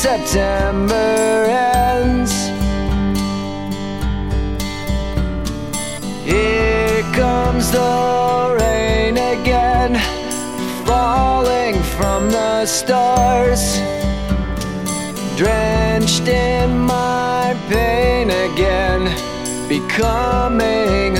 September ends. Here comes the rain again, falling from the stars, drenched in my pain again, becoming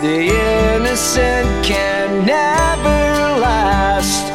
The innocent can never last.